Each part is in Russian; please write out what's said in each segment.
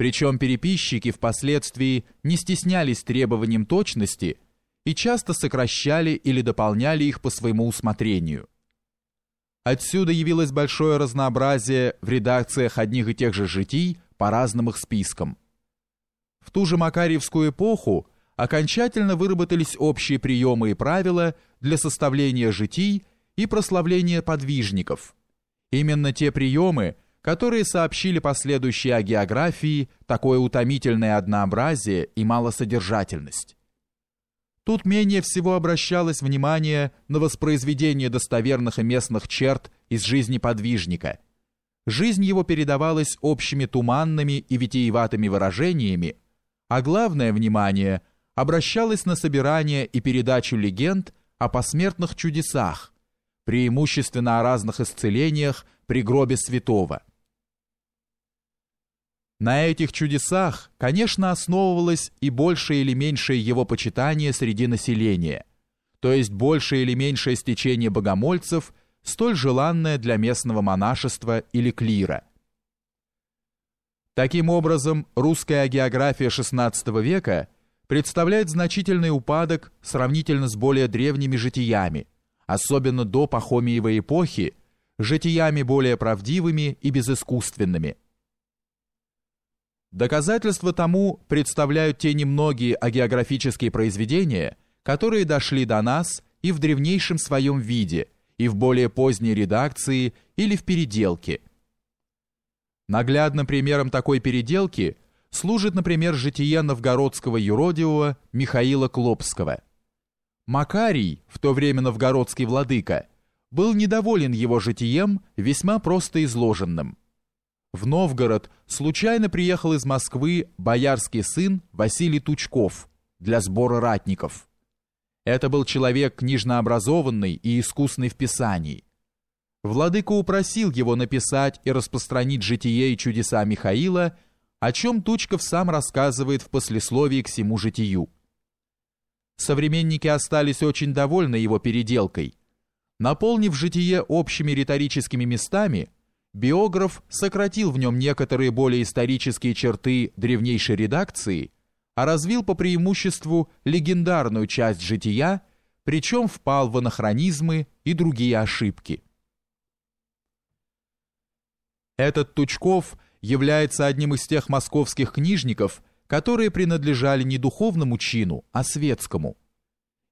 Причем переписчики впоследствии не стеснялись требованием точности и часто сокращали или дополняли их по своему усмотрению. Отсюда явилось большое разнообразие в редакциях одних и тех же житий по разным их спискам. В ту же Макарьевскую эпоху окончательно выработались общие приемы и правила для составления житий и прославления подвижников. Именно те приемы, которые сообщили последующие о географии такое утомительное однообразие и малосодержательность. Тут менее всего обращалось внимание на воспроизведение достоверных и местных черт из жизни подвижника. Жизнь его передавалась общими туманными и витиеватыми выражениями, а главное внимание обращалось на собирание и передачу легенд о посмертных чудесах, преимущественно о разных исцелениях при гробе святого. На этих чудесах, конечно, основывалось и большее или меньшее его почитание среди населения, то есть большее или меньшее стечение богомольцев, столь желанное для местного монашества или клира. Таким образом, русская география XVI века представляет значительный упадок сравнительно с более древними житиями, особенно до Пахомиевой эпохи, житиями более правдивыми и безыскусственными – Доказательства тому представляют те немногие агеографические произведения, которые дошли до нас и в древнейшем своем виде, и в более поздней редакции или в переделке. Наглядным примером такой переделки служит, например, житие новгородского юродивого Михаила Клопского. Макарий, в то время новгородский владыка, был недоволен его житием, весьма просто изложенным. В Новгород случайно приехал из Москвы боярский сын Василий Тучков для сбора ратников. Это был человек книжно образованный и искусный в писании. Владыка упросил его написать и распространить житие и чудеса Михаила, о чем Тучков сам рассказывает в послесловии к всему житию. Современники остались очень довольны его переделкой. Наполнив житие общими риторическими местами – биограф сократил в нем некоторые более исторические черты древнейшей редакции, а развил по преимуществу легендарную часть жития, причем впал в анахронизмы и другие ошибки. Этот Тучков является одним из тех московских книжников, которые принадлежали не духовному чину, а светскому.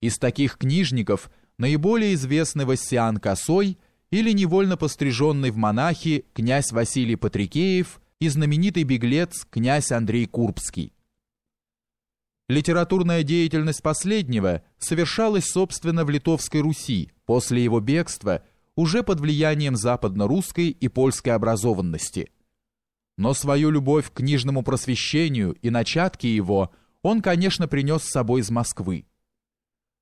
Из таких книжников наиболее известны Вассиан Косой – или невольно постриженный в монахи князь Василий Патрикеев и знаменитый беглец князь Андрей Курбский. Литературная деятельность последнего совершалась, собственно, в Литовской Руси после его бегства уже под влиянием западно-русской и польской образованности. Но свою любовь к книжному просвещению и начатки его он, конечно, принес с собой из Москвы.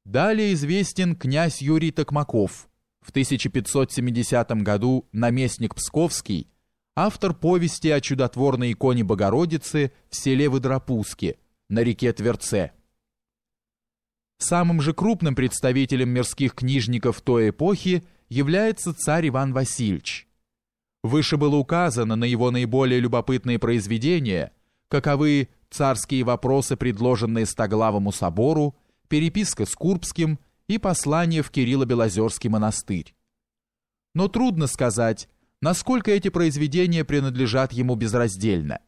Далее известен князь Юрий Токмаков – в 1570 году наместник Псковский, автор повести о чудотворной иконе Богородицы в селе Выдропуске на реке Тверце. Самым же крупным представителем мирских книжников той эпохи является царь Иван Васильевич. Выше было указано на его наиболее любопытные произведения, каковы царские вопросы, предложенные Стоглавому собору, переписка с Курбским и послание в Кирилло-Белозерский монастырь. Но трудно сказать, насколько эти произведения принадлежат ему безраздельно.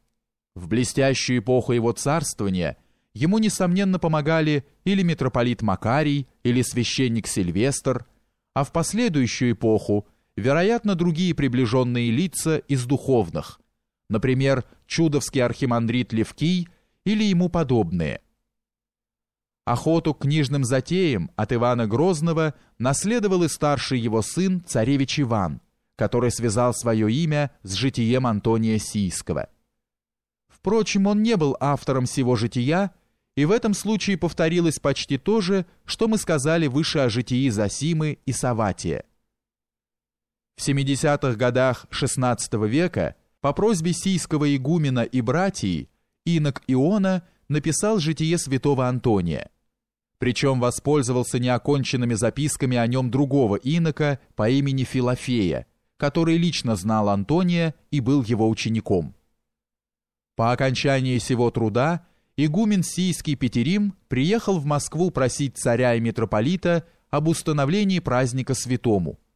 В блестящую эпоху его царствования ему, несомненно, помогали или митрополит Макарий, или священник Сильвестр, а в последующую эпоху, вероятно, другие приближенные лица из духовных, например, чудовский архимандрит Левкий или ему подобные – Охоту к книжным затеям от Ивана Грозного наследовал и старший его сын, царевич Иван, который связал свое имя с житием Антония Сийского. Впрочем, он не был автором всего жития, и в этом случае повторилось почти то же, что мы сказали выше о житии Засимы и Саватия. В 70-х годах XVI века по просьбе сийского игумена и братьи инок Иона написал житие святого Антония – причем воспользовался неоконченными записками о нем другого инока по имени Филофея, который лично знал Антония и был его учеником. По окончании сего труда игумен Сийский Петерим приехал в Москву просить царя и митрополита об установлении праздника святому –